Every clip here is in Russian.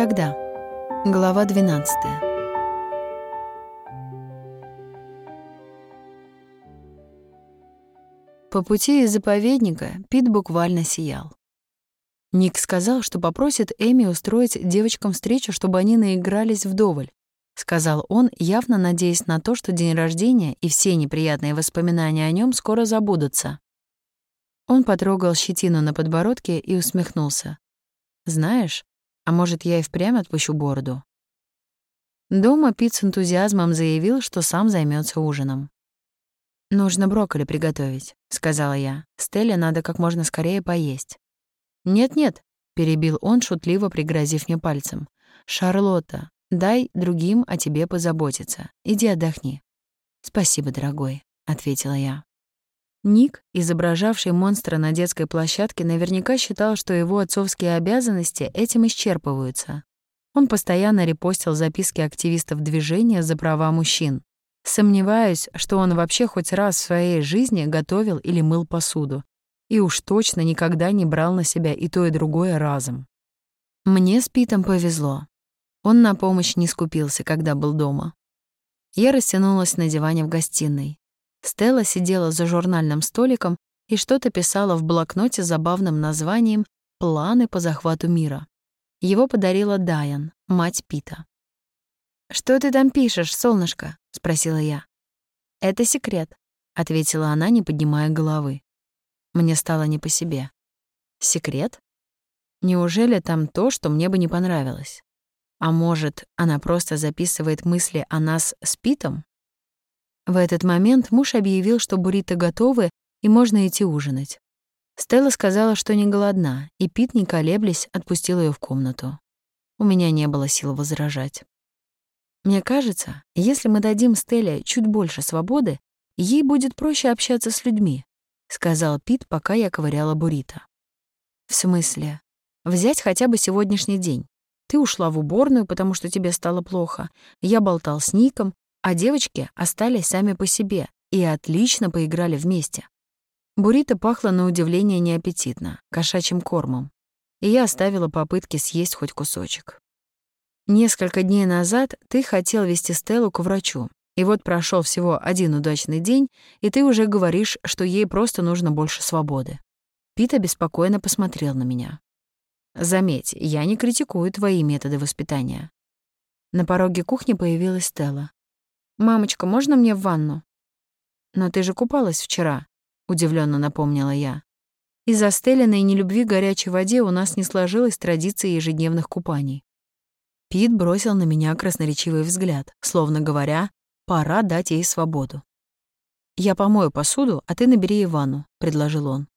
тогда. Глава 12. По пути из заповедника Пит буквально сиял. Ник сказал, что попросит Эми устроить девочкам встречу, чтобы они наигрались вдоволь. Сказал он, явно надеясь на то, что день рождения и все неприятные воспоминания о нем скоро забудутся. Он потрогал щетину на подбородке и усмехнулся. «Знаешь, а может, я и впрямь отпущу бороду?» Дома Пит с энтузиазмом заявил, что сам займется ужином. «Нужно брокколи приготовить», — сказала я. «Стелле надо как можно скорее поесть». «Нет-нет», — перебил он, шутливо пригрозив мне пальцем. «Шарлотта, дай другим о тебе позаботиться. Иди отдохни». «Спасибо, дорогой», — ответила я. Ник, изображавший монстра на детской площадке, наверняка считал, что его отцовские обязанности этим исчерпываются. Он постоянно репостил записки активистов движения за права мужчин. Сомневаюсь, что он вообще хоть раз в своей жизни готовил или мыл посуду. И уж точно никогда не брал на себя и то, и другое разом. Мне с Питом повезло. Он на помощь не скупился, когда был дома. Я растянулась на диване в гостиной. Стелла сидела за журнальным столиком и что-то писала в блокноте с забавным названием «Планы по захвату мира». Его подарила Дайан, мать Пита. «Что ты там пишешь, солнышко?» — спросила я. «Это секрет», — ответила она, не поднимая головы. Мне стало не по себе. «Секрет? Неужели там то, что мне бы не понравилось? А может, она просто записывает мысли о нас с Питом?» В этот момент муж объявил, что буррито готовы и можно идти ужинать. Стелла сказала, что не голодна, и Пит, не колеблясь, отпустил ее в комнату. У меня не было сил возражать. Мне кажется, если мы дадим Стелле чуть больше свободы, ей будет проще общаться с людьми, сказал Пит, пока я ковыряла буррито. В смысле? Взять хотя бы сегодняшний день. Ты ушла в уборную, потому что тебе стало плохо. Я болтал с Ником, а девочки остались сами по себе и отлично поиграли вместе. Буррито пахло на удивление неаппетитно, кошачьим кормом, и я оставила попытки съесть хоть кусочек. Несколько дней назад ты хотел вести Стеллу к врачу, и вот прошел всего один удачный день, и ты уже говоришь, что ей просто нужно больше свободы. Пита беспокойно посмотрел на меня. Заметь, я не критикую твои методы воспитания. На пороге кухни появилась Стелла. «Мамочка, можно мне в ванну?» «Но ты же купалась вчера», — удивленно напомнила я. Из-за стеленной нелюбви горячей воде у нас не сложилась традиция ежедневных купаний. Пит бросил на меня красноречивый взгляд, словно говоря, пора дать ей свободу. «Я помою посуду, а ты набери ей ванну», — предложил он.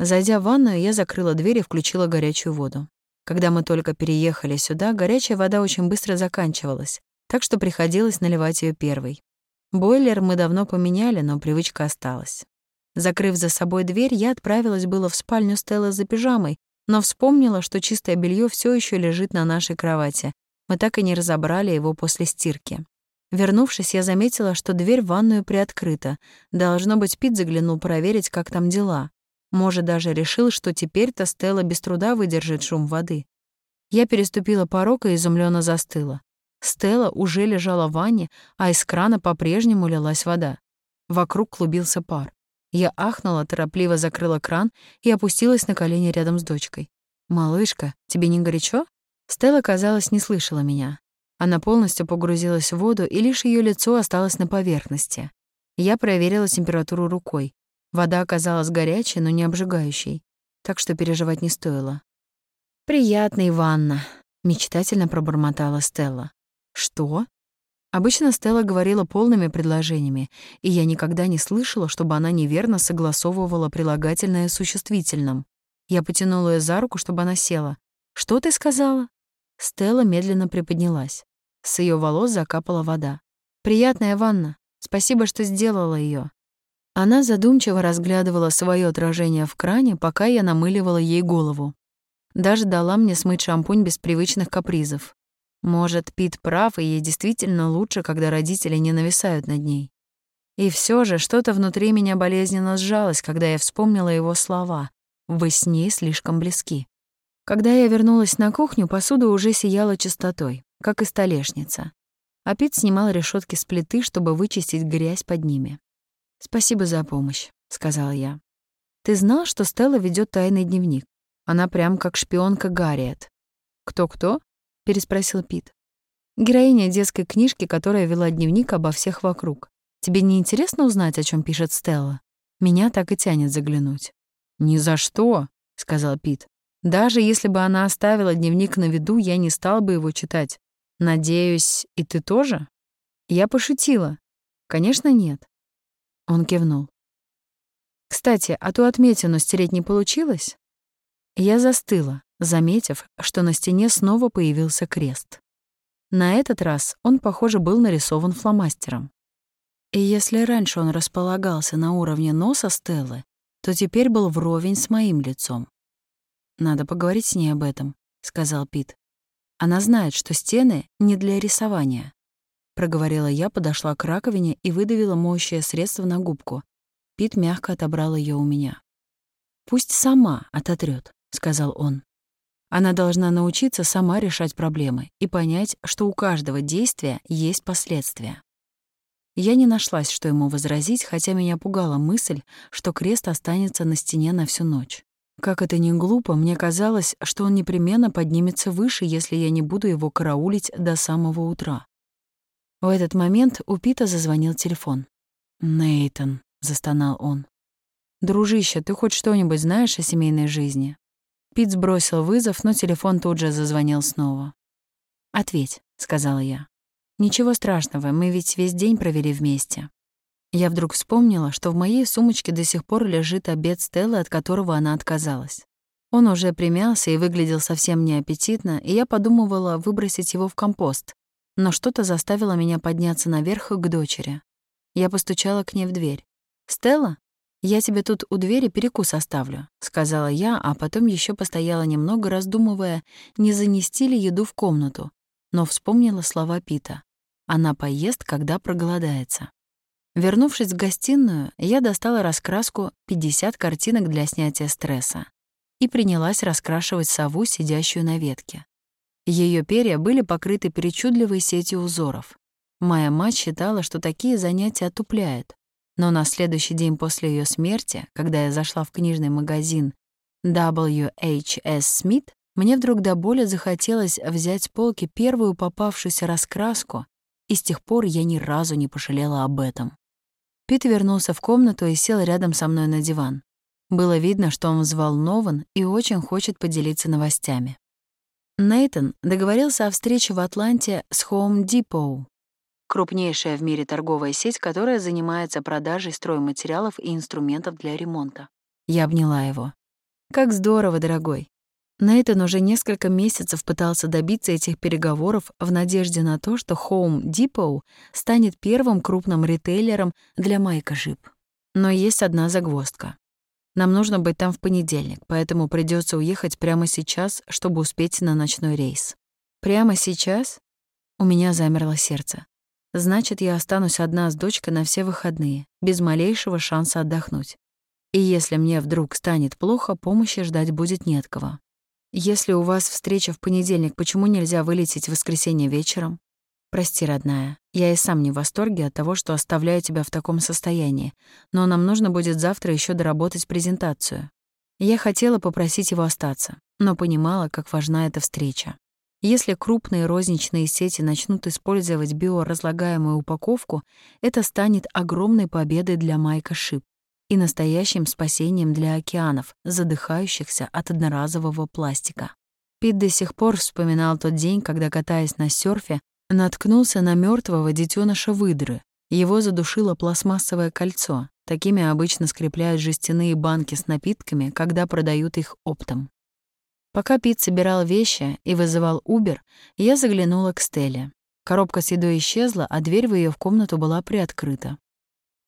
Зайдя в ванную, я закрыла дверь и включила горячую воду. Когда мы только переехали сюда, горячая вода очень быстро заканчивалась, так что приходилось наливать ее первой. Бойлер мы давно поменяли, но привычка осталась. Закрыв за собой дверь, я отправилась было в спальню Стеллы за пижамой, но вспомнила, что чистое белье все еще лежит на нашей кровати. Мы так и не разобрали его после стирки. Вернувшись, я заметила, что дверь в ванную приоткрыта. Должно быть, Пит заглянул проверить, как там дела. Может, даже решил, что теперь-то Стелла без труда выдержит шум воды. Я переступила порог и изумленно застыла. Стелла уже лежала в ванне, а из крана по-прежнему лилась вода. Вокруг клубился пар. Я ахнула, торопливо закрыла кран и опустилась на колени рядом с дочкой. «Малышка, тебе не горячо?» Стелла, казалось, не слышала меня. Она полностью погрузилась в воду, и лишь ее лицо осталось на поверхности. Я проверила температуру рукой. Вода оказалась горячей, но не обжигающей, так что переживать не стоило. «Приятная ванна», — мечтательно пробормотала Стелла. «Что?» Обычно Стелла говорила полными предложениями, и я никогда не слышала, чтобы она неверно согласовывала прилагательное с существительным. Я потянула ее за руку, чтобы она села. «Что ты сказала?» Стелла медленно приподнялась. С ее волос закапала вода. «Приятная ванна. Спасибо, что сделала ее. Она задумчиво разглядывала свое отражение в кране, пока я намыливала ей голову. Даже дала мне смыть шампунь без привычных капризов. Может, Пит прав, и ей действительно лучше, когда родители не нависают над ней. И все же что-то внутри меня болезненно сжалось, когда я вспомнила его слова. «Вы с ней слишком близки». Когда я вернулась на кухню, посуда уже сияла чистотой, как и столешница. А Пит снимал решетки с плиты, чтобы вычистить грязь под ними. «Спасибо за помощь», — сказала я. «Ты знал, что Стелла ведет тайный дневник? Она прям как шпионка Гарриет». «Кто-кто?» — переспросил Пит. «Героиня детской книжки, которая вела дневник обо всех вокруг. Тебе не интересно узнать, о чем пишет Стелла? Меня так и тянет заглянуть». «Ни за что», — сказал Пит. «Даже если бы она оставила дневник на виду, я не стал бы его читать. Надеюсь, и ты тоже?» Я пошутила. «Конечно, нет». Он кивнул. «Кстати, а ту отметину стереть не получилось?» Я застыла, заметив, что на стене снова появился крест. На этот раз он, похоже, был нарисован фломастером. И если раньше он располагался на уровне носа Стеллы, то теперь был вровень с моим лицом. «Надо поговорить с ней об этом», — сказал Пит. «Она знает, что стены не для рисования». Проговорила я, подошла к раковине и выдавила моющее средство на губку. Пит мягко отобрал ее у меня. «Пусть сама ототрет, сказал он. Она должна научиться сама решать проблемы и понять, что у каждого действия есть последствия. Я не нашлась, что ему возразить, хотя меня пугала мысль, что крест останется на стене на всю ночь. Как это ни глупо, мне казалось, что он непременно поднимется выше, если я не буду его караулить до самого утра. В этот момент у Пита зазвонил телефон. Нейтон, застонал он. «Дружище, ты хоть что-нибудь знаешь о семейной жизни?» Пит сбросил вызов, но телефон тут же зазвонил снова. «Ответь», — сказала я. «Ничего страшного, мы ведь весь день провели вместе». Я вдруг вспомнила, что в моей сумочке до сих пор лежит обед Стеллы, от которого она отказалась. Он уже примялся и выглядел совсем неаппетитно, и я подумывала выбросить его в компост, но что-то заставило меня подняться наверх к дочери. Я постучала к ней в дверь. «Стелла?» «Я тебе тут у двери перекус оставлю», — сказала я, а потом еще постояла немного, раздумывая, не занести ли еду в комнату, но вспомнила слова Пита. Она поест, когда проголодается. Вернувшись в гостиную, я достала раскраску «50 картинок для снятия стресса» и принялась раскрашивать сову, сидящую на ветке. Ее перья были покрыты причудливой сетью узоров. Моя мать считала, что такие занятия отупляют, но на следующий день после ее смерти, когда я зашла в книжный магазин W.H.S. Smith, мне вдруг до боли захотелось взять с полки первую попавшуюся раскраску, и с тех пор я ни разу не пожалела об этом. Пит вернулся в комнату и сел рядом со мной на диван. Было видно, что он взволнован и очень хочет поделиться новостями. Нейтон договорился о встрече в Атланте с Home Depot, крупнейшая в мире торговая сеть, которая занимается продажей стройматериалов и инструментов для ремонта. Я обняла его. «Как здорово, дорогой!» Нейтан уже несколько месяцев пытался добиться этих переговоров в надежде на то, что Home Depot станет первым крупным ритейлером для Майка Жип. Но есть одна загвоздка. Нам нужно быть там в понедельник, поэтому придется уехать прямо сейчас, чтобы успеть на ночной рейс. Прямо сейчас? У меня замерло сердце. Значит, я останусь одна с дочкой на все выходные, без малейшего шанса отдохнуть. И если мне вдруг станет плохо, помощи ждать будет не от кого. Если у вас встреча в понедельник, почему нельзя вылететь в воскресенье вечером? Прости, родная, я и сам не в восторге от того, что оставляю тебя в таком состоянии, но нам нужно будет завтра еще доработать презентацию. Я хотела попросить его остаться, но понимала, как важна эта встреча. Если крупные розничные сети начнут использовать биоразлагаемую упаковку, это станет огромной победой для Майка Шип и настоящим спасением для океанов, задыхающихся от одноразового пластика. Пит до сих пор вспоминал тот день, когда, катаясь на серфе, наткнулся на мертвого детеныша выдры. Его задушило пластмассовое кольцо. Такими обычно скрепляют жестяные банки с напитками, когда продают их оптом. Пока Пит собирал вещи и вызывал Убер, я заглянула к Стелле. Коробка с едой исчезла, а дверь в ее в комнату была приоткрыта.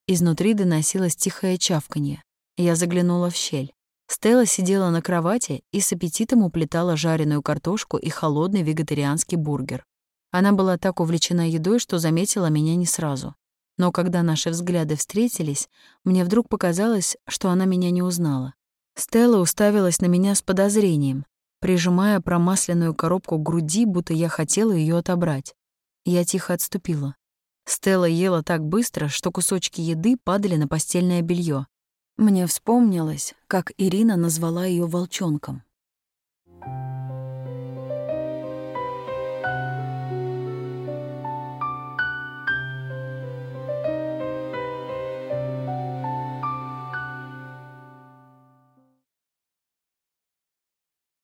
Изнутри доносилось тихое чавканье. Я заглянула в щель. Стелла сидела на кровати и с аппетитом уплетала жареную картошку и холодный вегетарианский бургер. Она была так увлечена едой, что заметила меня не сразу. Но когда наши взгляды встретились, мне вдруг показалось, что она меня не узнала. Стелла уставилась на меня с подозрением, прижимая промасленную коробку к груди, будто я хотела ее отобрать. Я тихо отступила. Стелла ела так быстро, что кусочки еды падали на постельное белье. Мне вспомнилось, как Ирина назвала ее волчонком.